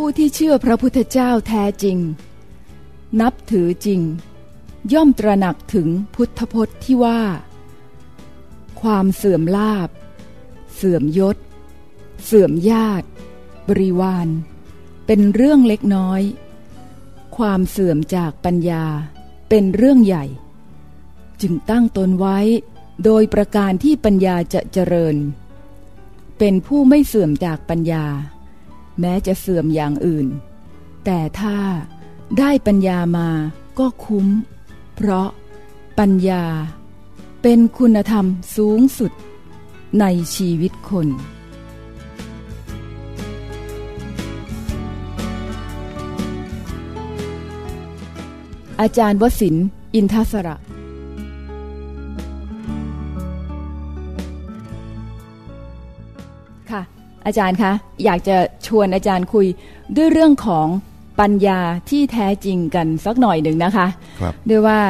ผู้ที่เชื่อพระพุทธเจ้าแท้จริง นับถือจริง ย่อมตระหนักถึงพุทธพจน์ที่ว่า ความเสื่อมลาบ เสื่อมยศ เสื่อมญาติ บริวาร เป็นเรื่องเล็กน้อย ความเสื่อมจากปัญญาเป็นเรื่องใหญ่ จึงตั้งตนไว้โดยประการที่ปัญญาจะเจริญ เป็นผู้ไม่เสื่อมจากปัญญา แม้จะเสื่อมอย่างอื่น แต่ถ้าได้ปัญญามาก็คุ้ม เพราะปัญญาเป็นคุณธรรมสูงสุดในชีวิตคน อาจารย์วสินอินทศระค่ะ อาจารย์คะอยากจะชวนอาจารย์คุยด้วยเรื่องของปัญญาที่แท้จริงกันสักหน่อยหนึ่งนะคะครับด้วยว่า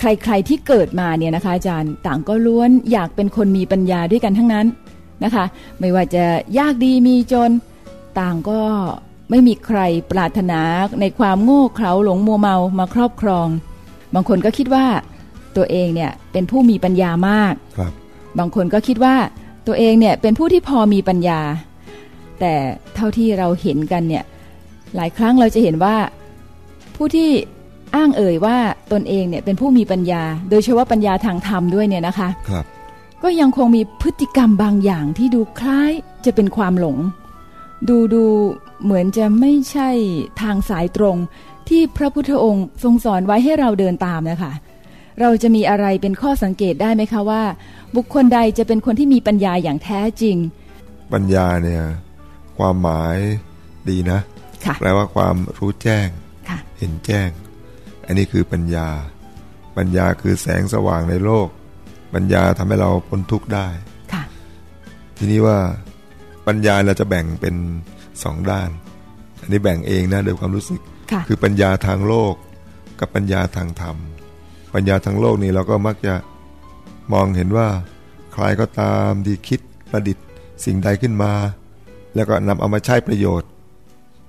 ใครๆที่เกิดมาเนี่ยนะคะ อาจารย์ต่างก็ล้วนอยากเป็นคนมีปัญญาด้วยกันทั้งนั้นนะคะ ไม่ว่าจะยากดีมีจนต่างก็ไม่มีใครปรารถนาในความโง่เขลาหลงมัวเมามาครอบครอง บางคนก็คิดว่าตัวเองเนี่ยเป็นผู้มีปัญญามากครับ บางคนก็คิดว่าตัวเองเนี่ยเป็นผู้ที่พอมีปัญญา แต่เท่าที่เราเห็นกันเนี่ยหลายครั้งเราจะเห็นว่าผู้ที่อ้างเอ่ยว่าตนเองเนี่ยเป็นผู้มีปัญญา โดยเฉพาะปัญญาทางธรรมด้วยเนี่ยนะคะครับก็ยังคงมีพฤติกรรมบางอย่างที่ดูคล้ายจะเป็นความหลง ดูดูเหมือนจะไม่ใช่ทางสายตรงที่พระพุทธองค์ทรงสอนไว้ให้เราเดินตามนะคะ เราจะมีอะไรเป็นข้อสังเกตได้ไหมคะว่า บุคคลใดจะเป็นคนที่มีปัญญาอย่างแท้จริง ปัญญาเนี่ย ความหมายดีนะค่ะแปลว่าความรู้แจ้งค่ะเห็นแจ้ง อันนี้คือปัญญา ปัญญาคือแสงสว่างในโลก ปัญญาทำให้เราพ้นทุกข์ได้ค่ะทีนี้ว่าปัญญาเราจะแบ่งเป็นสองด้าน อันนี้แบ่งเองนะโดยความรู้สึกค่ะคือปัญญาทางโลก กับปัญญาทางธรรม ปัญญาทางโลกนี่เราก็มักจะมองเห็นว่า ใครก็ตามที่คิดประดิษฐ์สิ่งใดขึ้นมา แล้วก็นำเอามาใช้ประโยชน์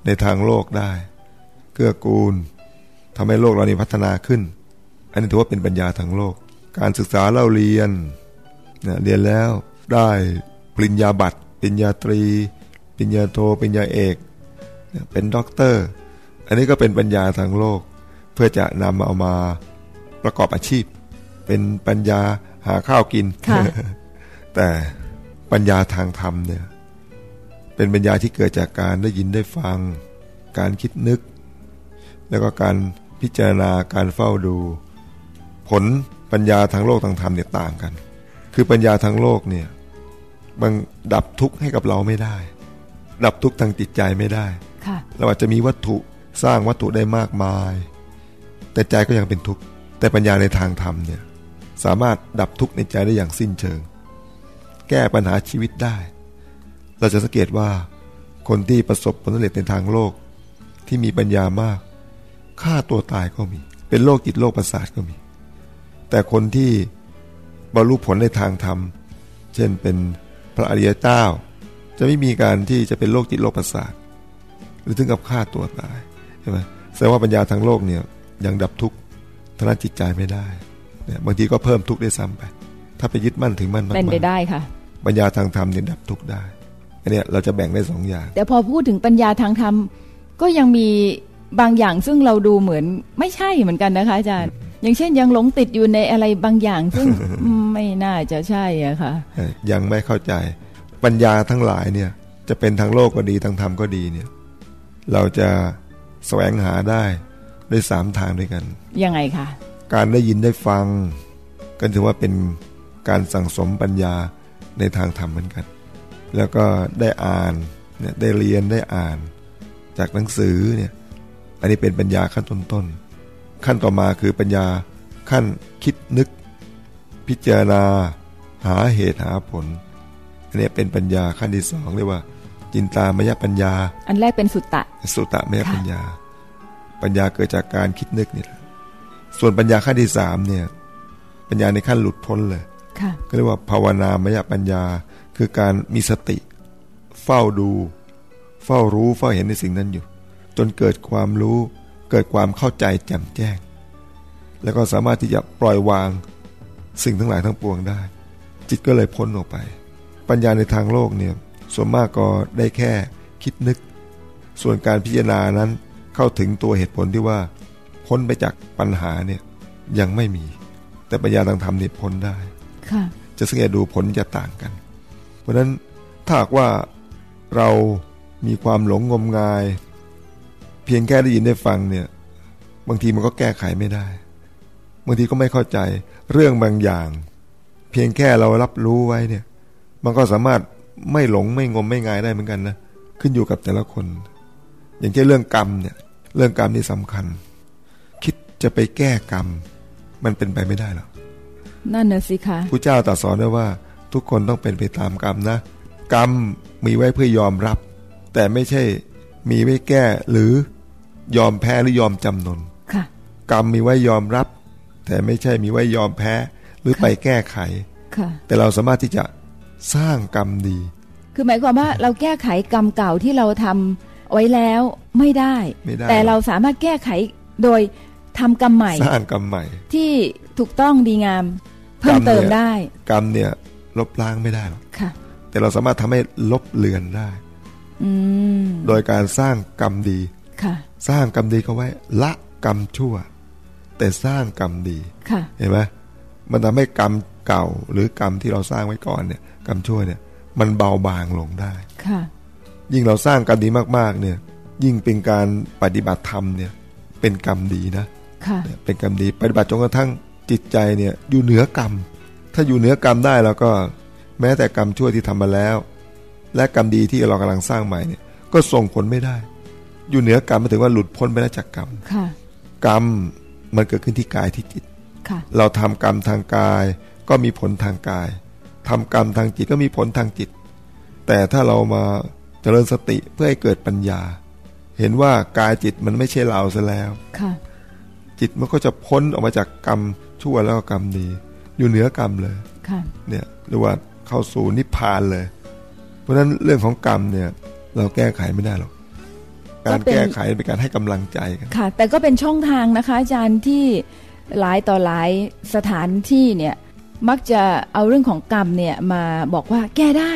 ในทางโลกได้ เกื้อกูลทำให้โลกเรานี้พัฒนาขึ้น อันนี้ถือว่าเป็นปัญญาทางโลก การศึกษาเล่าเรียนเนี่ยเรียนแล้วได้ปริญญาบัตรปริญญาตรีปริญญาโทปริญญาเอกเนี่ยเป็นด็อกเตอร์ อันนี้ก็เป็นปัญญาทางโลก เพื่อจะนำเอามาประกอบอาชีพ เป็นปัญญาหาข้าวกินค่ะแต่ปัญญาทางธรรมเนี่ย เป็นปัญญาที่เกิดจากการได้ยินได้ฟัง การคิดนึก แล้วก็การพิจารณาการเฝ้าดู ผลปัญญาทางโลกทางธรรมเนี่ยต่างกัน คือปัญญาทางโลกเนี่ยมันดับทุกข์ให้กับเราไม่ได้ ดับทุกข์ทางจิตใจไม่ได้ค่ะเราอาจจะมีวัตถุสร้างวัตถุได้มากมาย แต่ใจก็ยังเป็นทุกข์แต่ปัญญาในทางธรรมเนี่ยสามารถดับทุกข์ในใจได้อย่างสิ้นเชิง แก้ปัญหาชีวิตได้ เราจะสังเกตว่า คนที่ประสบผลสำเร็จในทางโลกที่มีปัญญามากฆ่าตัวตายก็มี เป็นโรคจิตโรคประสาทก็มี แต่คนที่บรรลุผลในทางธรรม เช่นเป็นพระอริยเจ้า จะไม่มีการที่จะเป็นโรคจิตโรคประสาท หรือถึงกับฆ่าตัวตายใช่ไหมแสดงว่าปัญญาทางโลกเนี่ยยังดับทุกข์ทางด้านจิตใจไม่ได้เนี่ยบางทีก็เพิ่มทุกข์ได้ซ้ำไป ถ้าไปยึดมั่นถึงมั่นมากเป็นไปๆได้ค่ะปัญญาทางธรรมเนี่ยดับทุกข์ได้ อันเนี้ยเราจะแบ่งได้สองอย่าง แต่พอพูดถึงปัญญาทางธรรม ก็ยังมีบางอย่างซึ่งเราดูเหมือนไม่ใช่เหมือนกันนะคะอาจารย์ อย่างเช่นยังหลงติดอยู่ในอะไรบางอย่าง ซึ่งไม่น่าจะใช่อะค่ะเอ่อยังไม่เข้าใจ ปัญญาทั้งหลายเนี่ย จะเป็นทางโลกก็ดีทางธรรมก็ดีเนี่ย เราจะแสวงหาได้ด้วยสามทางด้วยกัน ยังไงคะ การได้ยินได้ฟัง ก็ถือว่าเป็นการสั่งสมปัญญาในทางธรรมเหมือนกัน แล้วก็ได้อ่านเนี่ยได้เรียนได้อ่าน จากหนังสือเนี่ยอันนี้เป็นปัญญาขั้นต้นๆขั้นต่อมาคือปัญญาขั้นคิดนึก พิจารณา หาเหตุหาผล อันนี้เป็นปัญญาขั้นที่สองเรียกว่า จินตามยปัญญา อันแรกเป็นสุตตะ สุตตมยค่ะปัญญา ปัญญาเกิดจากการคิดนึกนี่แหละส่วนปัญญาขั้นที่สามเนี่ยปัญญาในขั้นหลุดพ้นเลยค่ะก็เรียกว่าภาวนามยปัญญา คือการมีสติ เฝ้าดู เฝ้ารู้เฝ้าเห็นในสิ่งนั้นอยู่ จนเกิดความรู้เกิดความเข้าใจแจ่มแจ้ง แล้วก็สามารถที่จะปล่อยวางสิ่งทั้งหลายทั้งปวงได้ จิตก็เลยพ้นออกไป ปัญญาในทางโลกเนี่ยส่วนมากก็ได้แค่คิดนึก ส่วนการพิจารณานั้นเข้าถึงตัวเหตุผลที่ว่า พ้นไปจากปัญหาเนี่ยยังไม่มี แต่ปัญญาทางธรรมเนี่ยพ้นได้ค่ะจะสังเกตดูผลจะต่างกัน เพราะฉะนั้นถ้าหากว่าเรามีความหลงงมงาย เพียงแค่ได้ยินได้ฟังเนี่ย บางทีมันก็แก้ไขไม่ได้ บางทีก็ไม่เข้าใจเรื่องบางอย่าง เพียงแค่เรารับรู้ไว้เนี่ย มันก็สามารถไม่หลงไม่งมไม่งายได้เหมือนกันนะขึ้นอยู่กับแต่ละคน อย่างเช่นเรื่องกรรมเนี่ย เรื่องกรรมนี่สำคัญ คิดจะไปแก้กรรม มันเป็นไปไม่ได้หรอกนั่นน่ะสิคะผู้เจ้าตรัสสอนไว้ว่า ทุกคนต้องเป็นไปตามกรรมนะ กรรมมีไว้เพื่อยอมรับ แต่ไม่ใช่มีไว้แก้หรือยอมแพ้หรือยอมจำนนค่ะกรรมมีไว้ยอมรับ แต่ไม่ใช่มีไว้ยอมแพ้หรือไปแก้ไขค่ะแต่เราสามารถที่จะสร้างกรรมดี คือหมายความว่าเราแก้ไขกรรมเก่าที่เราทำไว้แล้วไม่ได้ไม่ได้แต่เราสามารถแก้ไขโดยทำกรรมใหม่ สร้างกรรมใหม่ ที่ถูกต้องดีงาม เพิ่มเติมได้ กรรมเนี่ย ลบล้างไม่ได้หรอกค่ะแต่เราสามารถทำให้ลบเลือนได้อืมโดยการสร้างกรรมดีค่ะสร้างกรรมดีเขาไว้ ละกรรมชั่ว แต่สร้างกรรมดีค่ะเห็นไหมมันทำให้กรรมเก่าหรือกรรมที่เราสร้างไว้ก่อนเนี่ย กรรมชั่วเนี่ย มันเบาบางลงได้ค่ะ ยิ่งเราสร้างกรรมดีมากๆ เนี่ย ยิ่งเป็นการปฏิบัติธรรมเนี่ย เป็นกรรมดีนะค่ะเนี่ยเป็นกรรมดีปฏิบัติจนกระทั่งจิตใจเนี่ย อยู่เหนือกรรม ถ้าอยู่เหนือกรรมได้แล้วก็แม้แต่กรรมชั่วที่ทำมาแล้ว และกรรมดีที่เรากำลังสร้างใหม่เนี่ย ก็ส่งผลไม่ได้ อยู่เหนือกรรมหมายถึงว่าหลุดพ้นไปแล้วจากกรรมค่ะกรรมมันเกิดขึ้นที่กายที่จิตค่ะเราทำกรรมทางกายก็มีผลทางกายทำกรรมทางจิตก็มีผลทางจิต แต่ถ้าเรามาเจริญสติเพื่อให้เกิดปัญญา เห็นว่ากายจิตมันไม่ใช่เราซะแล้วค่ะจิตมันก็จะพ้นออกมาจากกรรมชั่วแล้วก็กรรมดี อยู่เหนือกรรมเลยค่ะเนี่ยหรือว่าเข้าสู่นิพพานเลย เพราะฉะนั้นเรื่องของกรรมเนี่ย เราแก้ไขไม่ได้หรอกการแก้ไขเป็นการให้กำลังใจกันค่ะ แต่ก็เป็นช่องทางนะคะ อาจารย์ที่หลายต่อหลายสถานที่เนี่ยมักจะเอาเรื่องของกรรมเนี่ยมาบอกว่าแก้ได้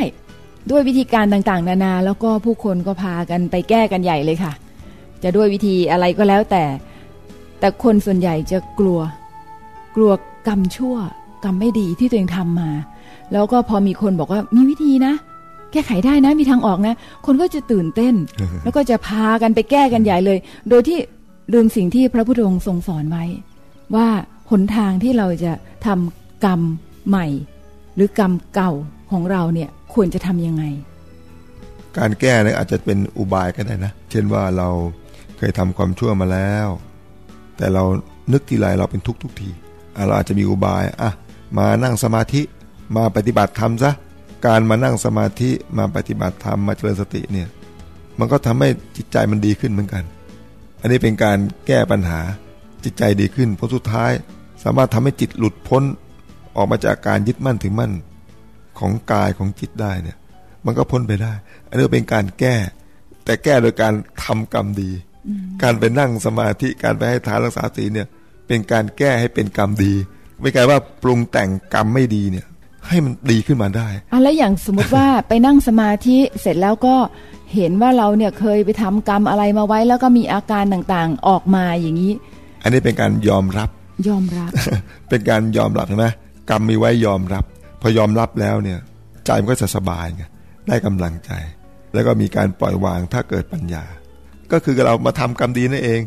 ด้วยวิธีการต่างๆ นานา แล้วก็ผู้คนก็พากันไปแก้กันใหญ่เลยค่ะ จะด้วยวิธีอะไรก็แล้วแต่ แต่คนส่วนใหญ่จะกลัว กลัวกรรมชั่ว กรรมไม่ดีที่ตัวเองทำมา แล้วก็พอมีคนบอกว่ามีวิธีนะ แก้ไขได้นะมีทางออกนะ คนก็จะตื่นเต้น แล้วก็จะพากันไปแก้กันใหญ่เลย โดยที่ลืมสิ่งที่พระพุทธองค์ทรงสอนไว้ ว่าหนทางที่เราจะทำกรรมใหม่ หรือกรรมเก่าของเราเนี่ยควรจะทำยังไง การแก้เนี่ยอาจจะเป็นอุบายก็ได้นะ เช่นว่าเราเคยทำความชั่วมาแล้ว แต่เรานึกทีไรเราเป็นทุกข์ทุกทีอะเราอาจจะมีอุบายอะ มานั่งสมาธิมาปฏิบัติธรรมซะการมานั่งสมาธิมาปฏิบัติธรรมมาเจริญสติเนี่ยมันก็ทำให้จิตใจมันดีขึ้นเหมือนกัน อันนี้เป็นการแก้ปัญหาจิตใจดีขึ้นเพราะสุดท้าย สามารถทำให้จิตหลุดพ้นออกมาจากการยึดมั่นถึงมั่นของกายของจิตได้เนี่ย มันก็พ้นไปได้ อันนี้เป็นการแก้ แต่แก้โดยการทำกรรมดี การไปนั่งสมาธิการไปให้ทานรักษาศีลเนี่ย เป็นการแก้ให้เป็นกรรมดี ไม่ใช่ว่าปรุงแต่งกรรมไม่ดีเนี่ย ให้มันดีขึ้นมาได้อะแล้วอย่างสมมติว่าไปนั่งสมาธิเสร็จแล้วก็เห็นว่าเราเนี่ยเคยไปทำกรรมอะไรมาไว้ แล้วก็มีอาการต่างๆออกมาอย่างนี้ อันนี้เป็นการยอมรับ ยอมรับ เป็นการยอมรับใช่ไหมกรรมมีไว้ยอมรับ พอยอมรับแล้วเนี่ย ใจมันก็จะสบายไงได้กำลังใจ แล้วก็มีการปล่อยวางถ้าเกิดปัญญา ก็คือเรามาทำกรรมดีนั่นเอง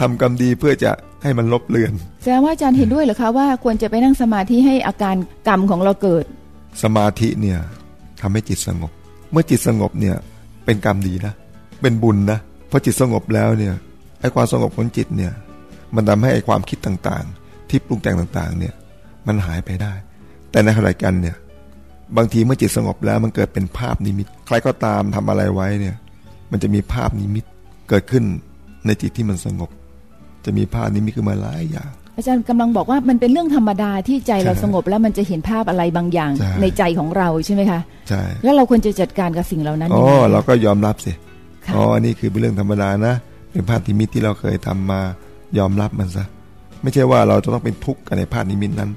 ทำกรรมดีเพื่อจะให้มันลบเลือนแสดงว่าอาจารย์เห็นด้วยเหรือคะว่าควรจะไปนั่งสมาธิให้อาการกรรมของเราเกิด สมาธิเนี่ยทำให้จิตสงบ เมื่อจิตสงบเนี่ยเป็นกรรมดีนะ เป็นบุญนะพอจิตสงบแล้วเนี่ยไอ้ความสงบของจิตเนี่ยมันทำให้ไอ้ความคิดต่างๆ ที่ปรุงแต่งต่างๆเนี่ยมันหายไปได้ แต่ในขณะกันเนี่ยบางทีเมื่อจิตสงบแล้วมันเกิดเป็นภาพนิมิต ใครก็ตามทำอะไรไว้เนี่ยมันจะมีภาพนิมิตเกิดขึ้นในจิตที่มันสงบ จะมีภาพนิมิตขึ้นมาหลายอย่าง อาจารย์กำลังบอกว่ามันเป็นเรื่องธรรมดาที่ใจเราใช่สงบแล้วมันจะเห็นภาพอะไรบางอย่างใช่ในใจของเราใช่ไหมคะใช่แล้วเราควรจะจัดการกับสิ่งเหล่านั้นอ๋ยัองไงเราก็ยอมรับสิค่ะอ๋ออันนี้คือเป็นเรื่องธรรมดานะ เป็นภาพนิมิตที่เราเคยทำมายอมรับมันซะไม่ใช่ว่าเราจะต้องเป็นทุกข์กับในภาพนิมิตนั้น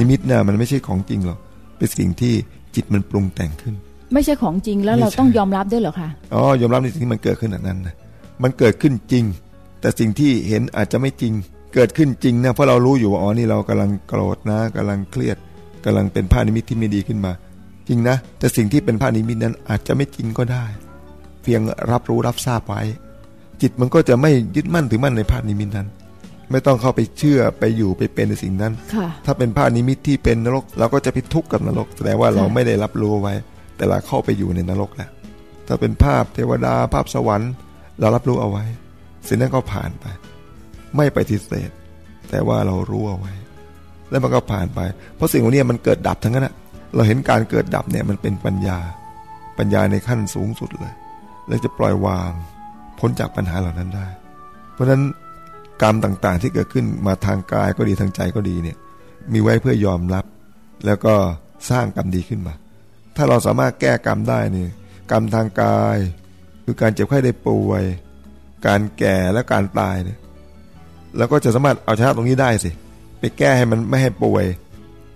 นิมิตเนี่ยมันไม่ใช่ของจริงหรอกเป็นสิ่งที่จิตมันปรุงแต่งขึ้น ไม่ใช่ของจริงแล้วเราต้องยอมรับด้วยเหรอคะอ๋อยอมรับในสิ่งที่มันเกิดขึ้นนั้นนะมันเกิดขึ้นจริง แต่สิ่งที่เห็นอาจจะไม่จริง เกิดขึ้นจริงนะเพราะเรารู้อยู่ว่าอ๋อนี่เรากำลังโกรธนะกำลังเครียดกำลังเป็นภาพนิมิตที่ไม่ดีขึ้นมา จริงนะ แต่สิ่งที่เป็นภาพนิมิตนั้นอาจจะไม่จริงก็ได้ เพียงรับรู้รับทราบไว้ จิตมันก็จะไม่ยึดมั่นถือมั่นในภาพนิมิตนั้น ไม่ต้องเข้าไปเชื่อไปอยู่ไปเป็นในสิ่งนั้น ถ้าเป็นภาพนิมิตที่เป็นนรก เราก็จะไปทุกข์กับนรกแสดงว่าเราไม่ได้รับรู้ไว้ แต่เราเข้าไปอยู่ในนรกแล้วถ้าเป็นภาพเทวดาภาพสวรรค์ เรารับรู้เอาไว้ สิ่งนั้นก็ผ่านไป ไม่ไปฏิเสธ แต่ว่าเรารู้เอาไว้ แล้วมันก็ผ่านไป เพราะสิ่งพวกนี้มันเกิดดับทั้งนั้นอะเราเห็นการเกิดดับเนี่ยมันเป็นปัญญา ปัญญาในขั้นสูงสุดเลยแล้วจะปล่อยวางพ้นจากปัญหาเหล่านั้นได้ เพราะฉะนั้นกรรมต่างๆที่เกิดขึ้นมาทางกายก็ดีทางใจก็ดีเนี่ย มีไว้เพื่อยอมรับ แล้วก็สร้างกรรมดีขึ้นมา ถ้าเราสามารถแก้กรรมได้เนี่ยกรรมทางกาย คือการเจ็บไข้ได้ป่วย การแก่และการตายเนี่ยเราก็จะสามารถเอาชนะตรงนี้ได้สิ ไปแก้ให้มันไม่ให้ป่วย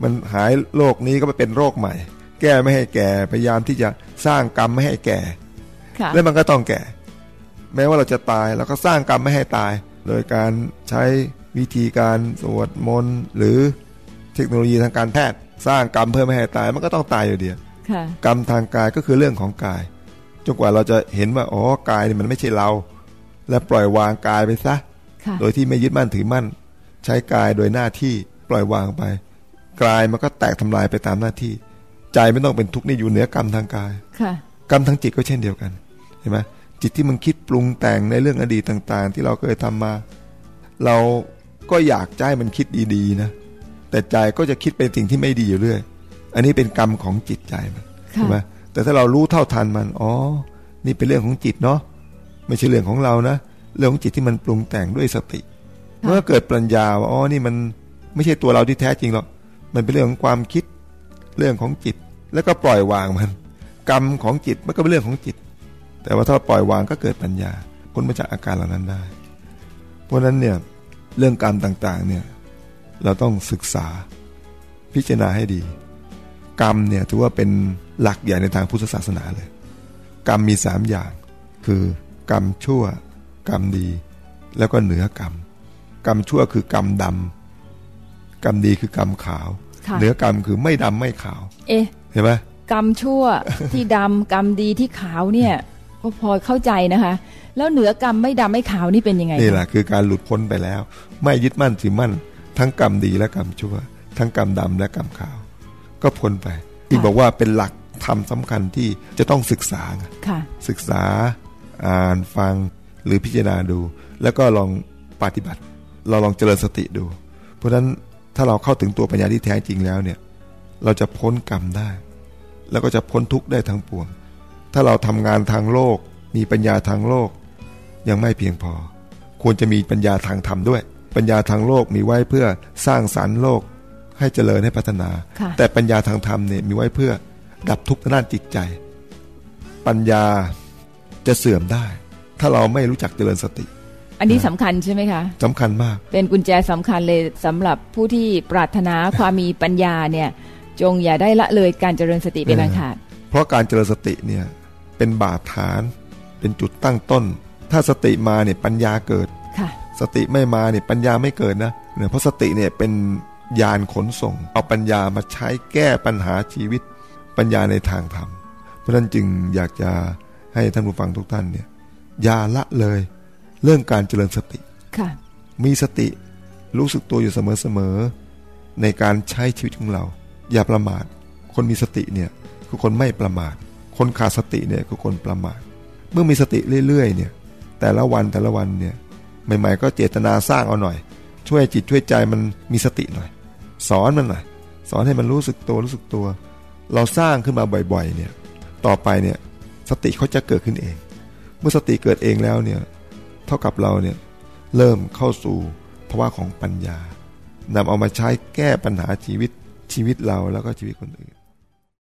มันหายโรคนี้ก็ไปเป็นโรคใหม่ แก้ไม่ให้แก่พยายามที่จะสร้างกรรมไม่ให้แก่แล้วมันก็ต้องแก่ แม้ว่าเราจะตายเราก็สร้างกรรมไม่ให้ตาย โดยการใช้วิธีการสวดมนต์หรือเทคโนโลยีทางการแพทย์ สร้างกรรมเพื่อไม่ให้ตายมันก็ต้องตายอยู่เดียวกรรมทางกายก็คือเรื่องของกายจนกว่าเราจะเห็นว่าอ๋อกายนี่มันไม่ใช่เรา และปล่อยวางกายไปซะ โดยที่ไม่ยึดมั่นถือมั่น ใช้กายโดยหน้าที่ปล่อยวางไปกายมันก็แตกทำลายไปตามหน้าที่ ใจไม่ต้องเป็นทุกข์นี่อยู่เหนือกรรมทางกายกรรมทางจิตก็เช่นเดียวกันเห็นไหมจิตที่มันคิดปรุงแต่งในเรื่องอดีตต่าง ๆ ที่เราเคยทำมา เราก็อยากใจมันคิดดีๆนะแต่ใจก็จะคิดเป็นสิ่งที่ไม่ดีอยู่เรื่อย อันนี้เป็นกรรมของจิตใจมันใช่ไหมแต่ถ้าเรารู้เท่าทันมันอ๋อ นี่เป็นเรื่องของจิตเนาะ ไม่ใช่เรื่องของเรานะเรื่องของจิตที่มันปรุงแต่งด้วยสติ เมื่อเกิดปัญญาว่าอ๋อนี่มันไม่ใช่ตัวเราที่แท้จริงหรอกมันเป็นเรื่องของความคิดเรื่องของจิต แล้วก็ปล่อยวางมัน กรรมของจิตมันก็เป็นเรื่องของจิต แต่ว่าถ้าปล่อยวางก็เกิดปัญญาพ้นมาจากอาการเหล่านั้นได้ เพราะนั้นเนี่ยเรื่องกรรมต่างๆเนี่ยเราต้องศึกษาพิจารณาให้ดี กรรมเนี่ยถือว่าเป็นหลักใหญ่ในทางพุทธศาสนาเลย กรรมมีสามอย่าง คือ กรรมชั่ว กรรมดี แล้วก็เหนือกรรม กรรมชั่วคือกรรมดำกรรมดีคือกรรมขาว เหนือกรรมคือไม่ดำไม่ขาว เอ๊ะเห็นไหมกรรมชั่วที่ดำกรรมดีที่ขาวเนี่ยก็พอเข้าใจนะคะ แล้วเหนือกรรมไม่ดำไม่ขาวนี่เป็นยังไงนี่แหละคือการหลุดพ้นไปแล้ว ไม่ยึดมั่นถือมั่น ทั้งกรรมดีและกรรมชั่ว ทั้งกรรมดำและกรรมขาว ก็พ้นไป ที่บอกว่าเป็นหลักธรรมสาคัญที่จะต้องศึกษาศึกษา อ่านฟังหรือพิจารณาดู แล้วก็ลองปฏิบัติ เราลองเจริญสติดู เพราะฉะนั้นถ้าเราเข้าถึงตัวปัญญาที่แท้จริงแล้วเนี่ย เราจะพ้นกรรมได้ แล้วก็จะพ้นทุกข์ได้ทั้งปวง ถ้าเราทำงานทางโลก มีปัญญาทางโลก ยังไม่เพียงพอ ควรจะมีปัญญาทางธรรมด้วย ปัญญาทางโลกมีไว้เพื่อสร้างสารรค์โลกให้เจริญให้พัฒนา แต่ปัญญาทางธรรมเนี่ยมีไว้เพื่อดับทุกข์ทางด้านจิตใจ ปัญญา จะเสื่อมได้ ถ้าเราไม่รู้จักเจริญสติ อันนี้สำคัญใช่ไหมคะสำคัญมาก เป็นกุญแจสำคัญเลยสำหรับผู้ที่ปรารถนาความมีปัญญาเนี่ย จงอย่าได้ละเลยการเจริญสติเป็นอันขาดเพราะการเจริญสติเนี่ยเป็นบาดฐาน เป็นจุดตั้งต้น ถ้าสติมาเนี่ยปัญญาเกิดค่ะ สติไม่มาเนี่ยปัญญาไม่เกิดนะเนี่ยเพราะสติเนี่ยเป็นยานขนส่ง เอาปัญญามาใช้แก้ปัญหาชีวิตปัญญาในทางธรรมเพราะนั้นจึงอยากจะ ให้ท่านผู้ฟังทุกท่านเนี่ยอย่าละเลยเรื่องการเจริญสติค่ะ มีสติรู้สึกตัวอยู่เสมอๆในการใช้ชีวิตของเรา อย่าประมาท คนมีสติเนี่ยคือคนไม่ประมาท คนขาดสติเนี่ยคือคนประมาท เมื่อมีสติเรื่อยๆเนี่ย แต่ละวันแต่ละวันเนี่ยใหม่ ๆ ก็เจตนาสร้างเอาหน่อย ช่วยจิตช่วยใจมันมีสติหน่อย สอนมันหน่อยสอนให้มันรู้สึกตัวรู้สึกตัว เราสร้างขึ้นมาบ่อย ๆ เนี่ย ต่อไปเนี่ย สติเขาจะเกิดขึ้นเอง เมื่อสติเกิดเองแล้วเนี่ยเท่ากับเราเนี่ยเริ่มเข้าสู่ภาวะของปัญญานำเอามาใช้แก้ปัญหาชีวิตชีวิตเราแล้วก็ชีวิตคนอื่น